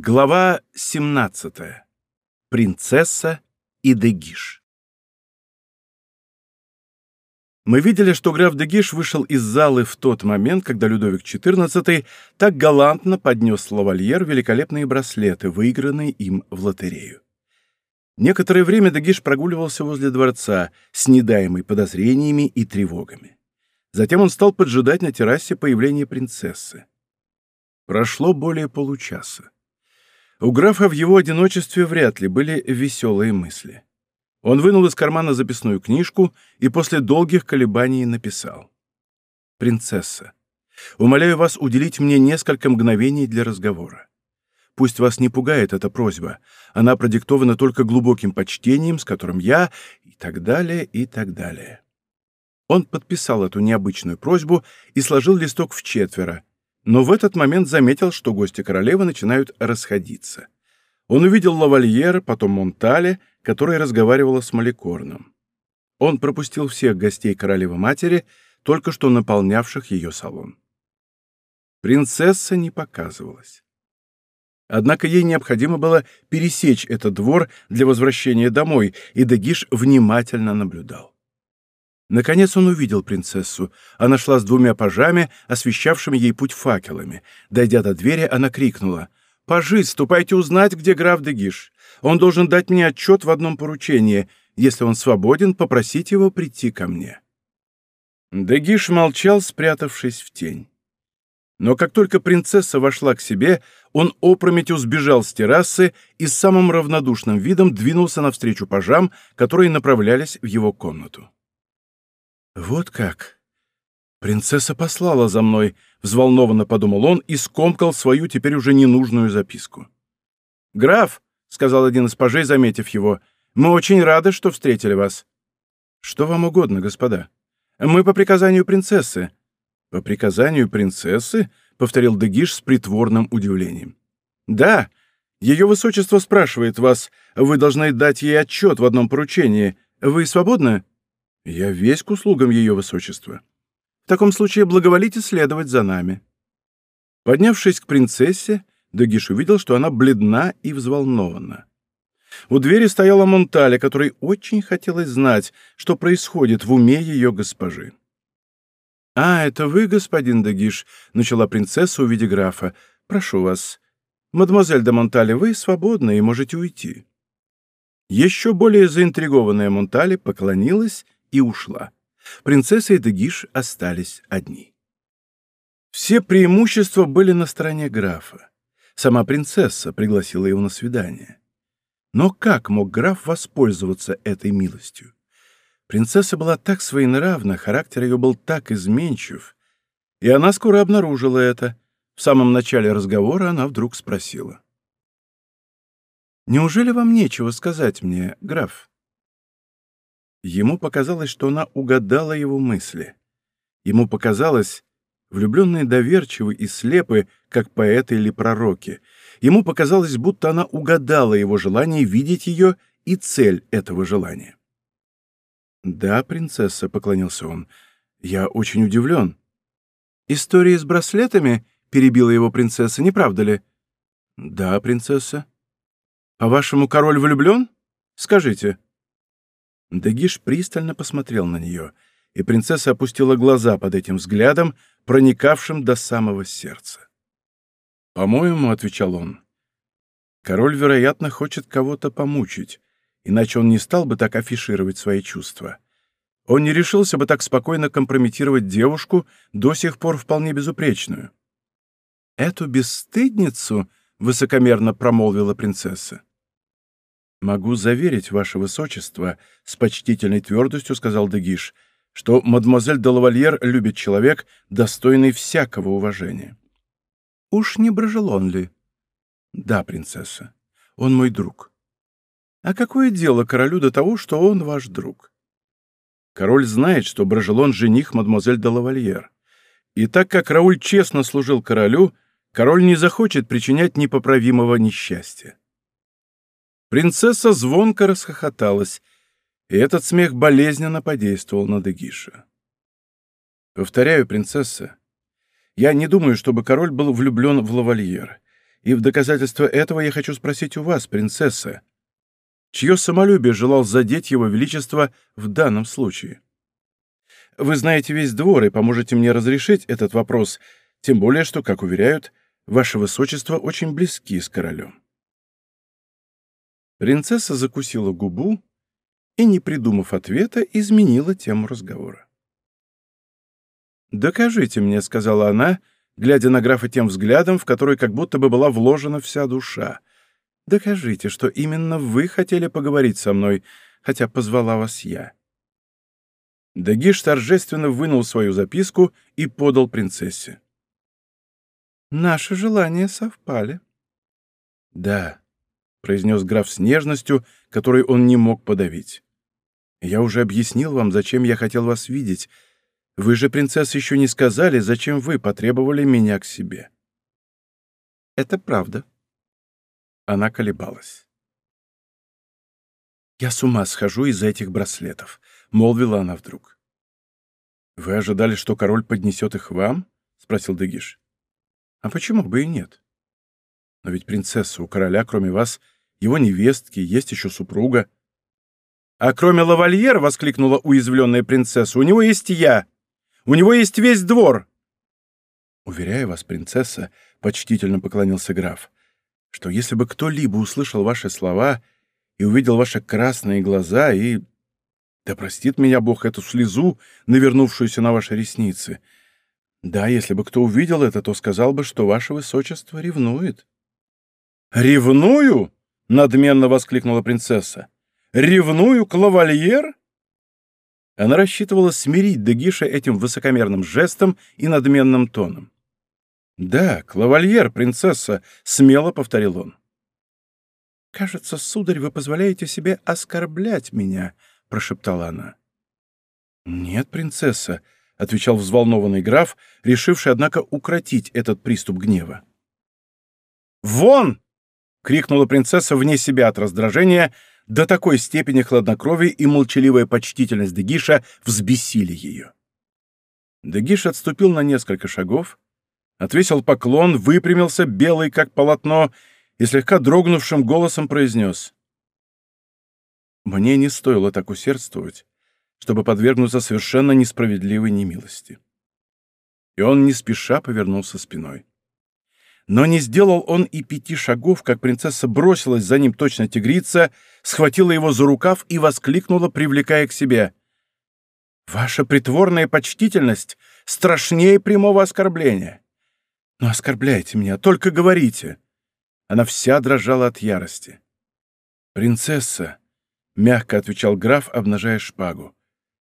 Глава 17. Принцесса и Дегиш. Мы видели, что граф Дегиш вышел из залы в тот момент, когда Людовик XIV так галантно поднес лавальер великолепные браслеты, выигранные им в лотерею. Некоторое время Дегиш прогуливался возле дворца, снедаемый подозрениями и тревогами. Затем он стал поджидать на террасе появления принцессы. Прошло более получаса. У графа в его одиночестве вряд ли были веселые мысли. Он вынул из кармана записную книжку и после долгих колебаний написал. «Принцесса, умоляю вас уделить мне несколько мгновений для разговора. Пусть вас не пугает эта просьба. Она продиктована только глубоким почтением, с которым я... и так далее, и так далее». Он подписал эту необычную просьбу и сложил листок в четверо, но в этот момент заметил, что гости королевы начинают расходиться. Он увидел лавальера, потом Монтале, который разговаривала с Маликорном. Он пропустил всех гостей королевы-матери, только что наполнявших ее салон. Принцесса не показывалась. Однако ей необходимо было пересечь этот двор для возвращения домой, и Дагиш внимательно наблюдал. Наконец он увидел принцессу. Она шла с двумя пажами, освещавшими ей путь факелами. Дойдя до двери, она крикнула. «Пажи, ступайте узнать, где граф Дегиш. Он должен дать мне отчет в одном поручении. Если он свободен, попросить его прийти ко мне». Дегиш молчал, спрятавшись в тень. Но как только принцесса вошла к себе, он опрометью сбежал с террасы и с самым равнодушным видом двинулся навстречу пажам, которые направлялись в его комнату. «Вот как!» «Принцесса послала за мной», — взволнованно подумал он и скомкал свою теперь уже ненужную записку. «Граф», — сказал один из пажей, заметив его, — «мы очень рады, что встретили вас». «Что вам угодно, господа?» «Мы по приказанию принцессы». «По приказанию принцессы?» — повторил Дегиш с притворным удивлением. «Да, ее высочество спрашивает вас. Вы должны дать ей отчет в одном поручении. Вы свободны?» Я весь к услугам ее высочества. В таком случае благоволите следовать за нами. Поднявшись к принцессе, Дегиш увидел, что она бледна и взволнована. У двери стояла Монталя, которой очень хотелось знать, что происходит в уме ее госпожи. «А, это вы, господин Дегиш», — начала принцесса, увидя графа. «Прошу вас. Мадемуазель де Монтале, вы свободны и можете уйти». Еще более заинтригованная Монтале поклонилась и ушла. Принцесса и Дегиш остались одни. Все преимущества были на стороне графа. Сама принцесса пригласила его на свидание. Но как мог граф воспользоваться этой милостью? Принцесса была так своенравна, характер ее был так изменчив, и она скоро обнаружила это. В самом начале разговора она вдруг спросила. «Неужели вам нечего сказать мне, граф?» Ему показалось, что она угадала его мысли. Ему показалось, влюбленные доверчивы и слепы, как поэты или пророки. Ему показалось, будто она угадала его желание видеть ее и цель этого желания. «Да, принцесса», — поклонился он, — «я очень удивлен». «История с браслетами?» — перебила его принцесса, не правда ли? «Да, принцесса». «По-вашему, король влюблен? Скажите». Дагиш пристально посмотрел на нее, и принцесса опустила глаза под этим взглядом, проникавшим до самого сердца. «По-моему», — отвечал он, — «король, вероятно, хочет кого-то помучить, иначе он не стал бы так афишировать свои чувства. Он не решился бы так спокойно компрометировать девушку, до сих пор вполне безупречную». «Эту бесстыдницу», — высокомерно промолвила принцесса, «Могу заверить, ваше высочество», — с почтительной твердостью сказал Дегиш, «что мадемуазель де лавальер любит человек, достойный всякого уважения». «Уж не Брожелон ли?» «Да, принцесса. Он мой друг». «А какое дело королю до того, что он ваш друг?» Король знает, что Брожелон — жених мадемуазель де лавальер. И так как Рауль честно служил королю, король не захочет причинять непоправимого несчастья. Принцесса звонко расхохоталась, и этот смех болезненно подействовал на Дегиша. «Повторяю, принцесса, я не думаю, чтобы король был влюблен в лавальер. И в доказательство этого я хочу спросить у вас, принцесса, чье самолюбие желал задеть его величество в данном случае? Вы знаете весь двор и поможете мне разрешить этот вопрос, тем более что, как уверяют, ваше высочество очень близки с королем. Принцесса закусила губу и, не придумав ответа, изменила тему разговора. «Докажите мне», — сказала она, глядя на графа тем взглядом, в который как будто бы была вложена вся душа. «Докажите, что именно вы хотели поговорить со мной, хотя позвала вас я». Дагиш торжественно вынул свою записку и подал принцессе. «Наши желания совпали». «Да», — произнес граф с нежностью, которой он не мог подавить. «Я уже объяснил вам, зачем я хотел вас видеть, вы же, принцесса, еще не сказали, зачем вы потребовали меня к себе. Это правда. Она колебалась. «Я с ума схожу из-за этих браслетов», — молвила она вдруг. «Вы ожидали, что король поднесет их вам?» — спросил Дегиш. «А почему бы и нет? Но ведь принцесса у короля, кроме вас, его невестки, есть еще супруга». «А кроме лавальера», — воскликнула уязвленная принцесса, — «у него есть я». У него есть весь двор!» «Уверяю вас, принцесса», — почтительно поклонился граф, «что если бы кто-либо услышал ваши слова и увидел ваши красные глаза и... Да простит меня Бог эту слезу, навернувшуюся на ваши ресницы. Да, если бы кто увидел это, то сказал бы, что ваше высочество ревнует». «Ревную?» — надменно воскликнула принцесса. «Ревную к лавальер?» Она рассчитывала смирить Дегиша этим высокомерным жестом и надменным тоном. «Да, клавальер, принцесса», — смело повторил он. «Кажется, сударь, вы позволяете себе оскорблять меня», — прошептала она. «Нет, принцесса», — отвечал взволнованный граф, решивший, однако, укротить этот приступ гнева. «Вон!» — крикнула принцесса вне себя от раздражения, до такой степени хладнокровие и молчаливая почтительность Дегиша взбесили ее. Дегиш отступил на несколько шагов, отвесил поклон, выпрямился, белый как полотно, и слегка дрогнувшим голосом произнес. «Мне не стоило так усердствовать, чтобы подвергнуться совершенно несправедливой немилости». И он не спеша повернулся спиной. Но не сделал он и пяти шагов, как принцесса бросилась за ним точно тигрица, схватила его за рукав и воскликнула, привлекая к себе. «Ваша притворная почтительность страшнее прямого оскорбления. Но оскорбляйте меня, только говорите». Она вся дрожала от ярости. «Принцесса», — мягко отвечал граф, обнажая шпагу,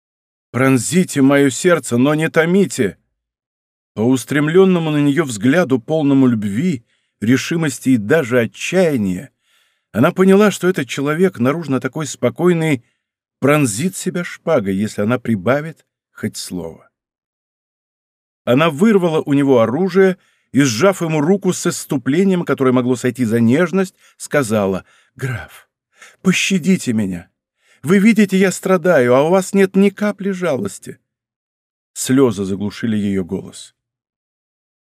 — «пронзите мое сердце, но не томите». По устремленному на нее взгляду, полному любви, решимости и даже отчаяния, она поняла, что этот человек, наружно такой спокойный, пронзит себя шпагой, если она прибавит хоть слово. Она вырвала у него оружие и, сжав ему руку с исступлением, которое могло сойти за нежность, сказала, «Граф, пощадите меня. Вы видите, я страдаю, а у вас нет ни капли жалости». Слезы заглушили ее голос.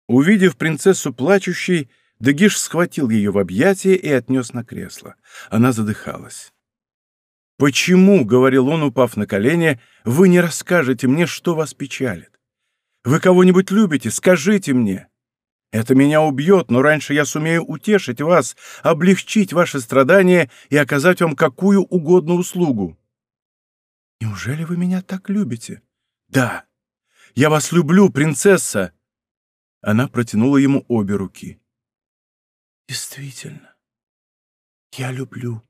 Увидев принцессу плачущей, Дегиш схватил ее в объятия и отнес на кресло. Она задыхалась. «Почему, — говорил он, упав на колени, — вы не расскажете мне, что вас печалит? Вы кого-нибудь любите? Скажите мне. Это меня убьет, но раньше я сумею утешить вас, облегчить ваши страдания и оказать вам какую угодно услугу». «Неужели вы меня так любите?» «Да. Я вас люблю, принцесса!» Она протянула ему обе руки. «Действительно, я люблю»,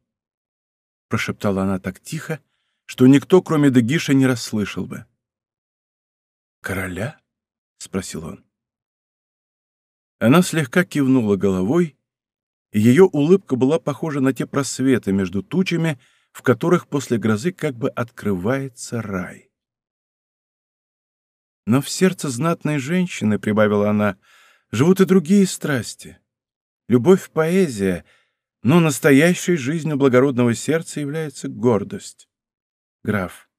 — прошептала она так тихо, что никто, кроме Дегиша, не расслышал бы. «Короля?» — спросил он. Она слегка кивнула головой, и ее улыбка была похожа на те просветы между тучами, в которых после грозы как бы открывается рай. Но в сердце знатной женщины, — прибавила она, — живут и другие страсти. Любовь — поэзия, но настоящей жизнью благородного сердца является гордость. Граф,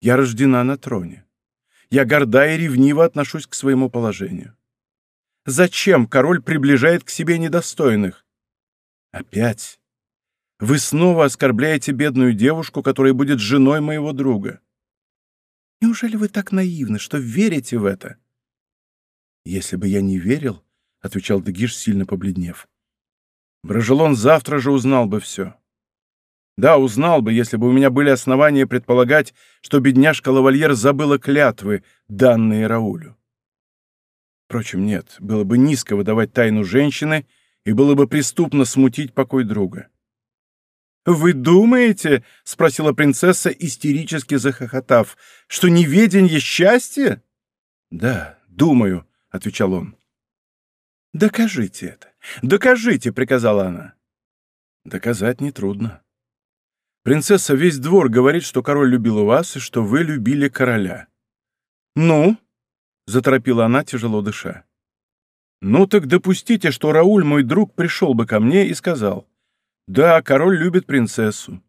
я рождена на троне. Я горда и ревниво отношусь к своему положению. Зачем король приближает к себе недостойных? Опять. Вы снова оскорбляете бедную девушку, которая будет женой моего друга. Неужели вы так наивны, что верите в это? Если бы я не верил, — отвечал Дегиш, сильно побледнев, — Брожелон завтра же узнал бы все. Да, узнал бы, если бы у меня были основания предполагать, что бедняжка Лавальер забыла клятвы, данные Раулю. Впрочем, нет, было бы низко выдавать тайну женщины, и было бы преступно смутить покой друга. «Вы думаете, — спросила принцесса, истерически захохотав, — что неведенье счастье?» «Да, думаю», — отвечал он. «Докажите это! Докажите!» — приказала она. «Доказать нетрудно. Принцесса, весь двор говорит, что король любил вас и что вы любили короля». «Ну?» — заторопила она, тяжело дыша. «Ну так допустите, что Рауль, мой друг, пришел бы ко мне и сказал, «Да, король любит принцессу.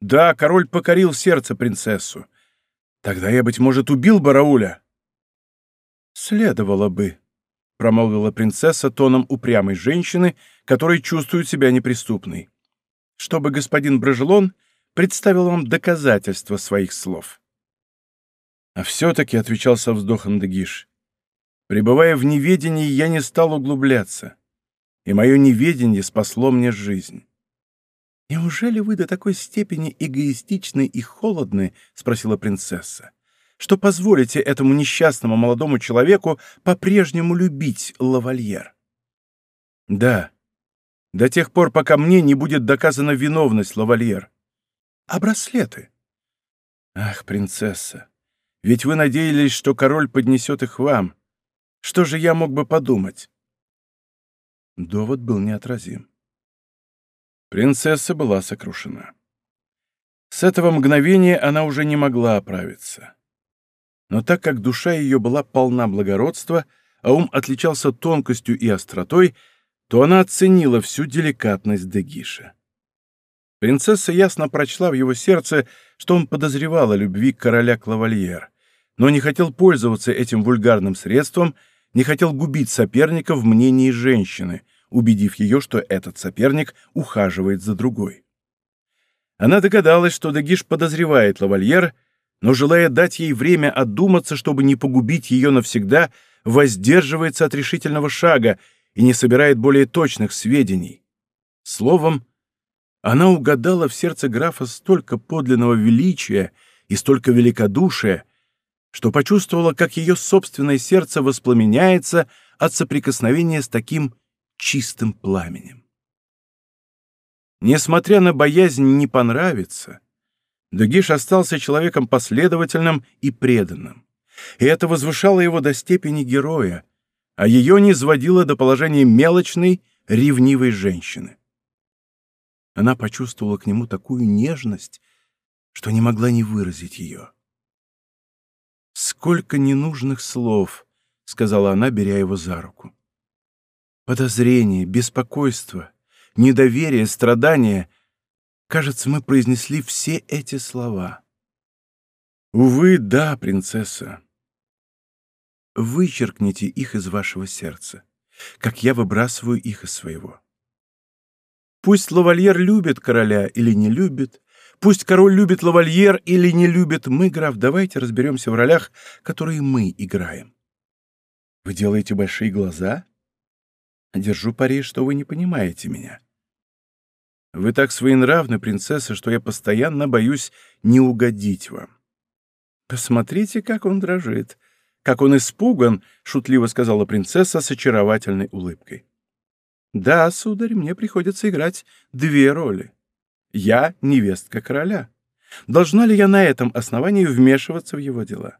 Да, король покорил сердце принцессу. Тогда я, быть может, убил бы Рауля». «Следовало бы», — промолвила принцесса тоном упрямой женщины, которая чувствует себя неприступной, «чтобы господин Брожелон представил вам доказательства своих слов». А все-таки, — отвечал со вздохом Дегиш, — пребывая в неведении, я не стал углубляться, и мое неведение спасло мне жизнь. «Неужели вы до такой степени эгоистичны и холодны, — спросила принцесса, — что позволите этому несчастному молодому человеку по-прежнему любить лавальер?» «Да, до тех пор, пока мне не будет доказана виновность лавальер. А браслеты?» «Ах, принцесса, ведь вы надеялись, что король поднесет их вам. Что же я мог бы подумать?» Довод был неотразим. Принцесса была сокрушена. С этого мгновения она уже не могла оправиться. Но так как душа ее была полна благородства, а ум отличался тонкостью и остротой, то она оценила всю деликатность Дегиша. Принцесса ясно прочла в его сердце, что он подозревал о любви короля Клавальер, но не хотел пользоваться этим вульгарным средством, не хотел губить соперника в мнении женщины, убедив ее, что этот соперник ухаживает за другой. Она догадалась, что Дегиш подозревает лавальер, но, желая дать ей время отдуматься, чтобы не погубить ее навсегда, воздерживается от решительного шага и не собирает более точных сведений. Словом, она угадала в сердце графа столько подлинного величия и столько великодушия, что почувствовала, как ее собственное сердце воспламеняется от соприкосновения с таким чистым пламенем. Несмотря на боязнь не понравиться, Дугиш остался человеком последовательным и преданным, и это возвышало его до степени героя, а ее не сводило до положения мелочной, ревнивой женщины. Она почувствовала к нему такую нежность, что не могла не выразить ее. «Сколько ненужных слов!» — сказала она, беря его за руку. Подозрение, беспокойство, недоверие, страдания. Кажется, мы произнесли все эти слова. Увы, да, принцесса. Вычеркните их из вашего сердца, как я выбрасываю их из своего. Пусть лавальер любит короля или не любит, пусть король любит лавальер или не любит, мы, граф, давайте разберемся в ролях, которые мы играем. Вы делаете большие глаза? Держу пари, что вы не понимаете меня. Вы так своенравны, принцесса, что я постоянно боюсь не угодить вам. Посмотрите, как он дрожит, как он испуган, шутливо сказала принцесса с очаровательной улыбкой. Да, сударь, мне приходится играть две роли. Я невестка короля. Должна ли я на этом основании вмешиваться в его дела?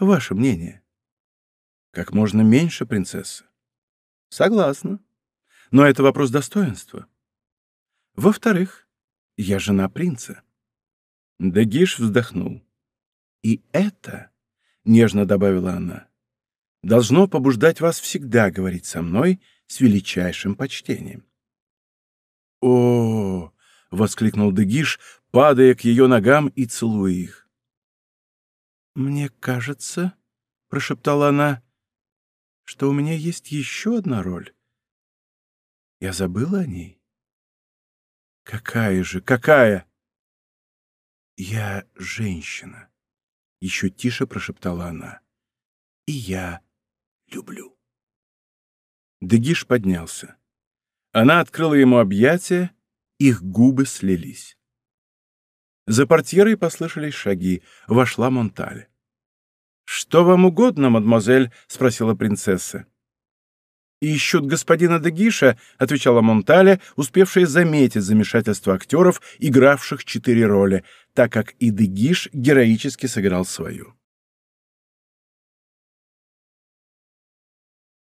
Ваше мнение? Как можно меньше, принцесса. Согласна. Но это вопрос достоинства. Во-вторых, я жена принца. Дагиш вздохнул. И это, нежно добавила она, должно побуждать вас всегда говорить со мной с величайшим почтением. О, воскликнул Дагиш, падая к ее ногам и целуя их. Мне кажется, прошептала она, что у меня есть еще одна роль. Я забыла о ней. Какая же, какая? Я женщина, еще тише прошептала она. И я люблю. Дегиш поднялся. Она открыла ему объятия, их губы слились. За портьерой послышались шаги. Вошла Монтале. «Что вам угодно, мадемуазель?» — спросила принцесса. «Ищут господина Дегиша», — отвечала Монтале, успевшая заметить замешательство актеров, игравших четыре роли, так как и Дегиш героически сыграл свою.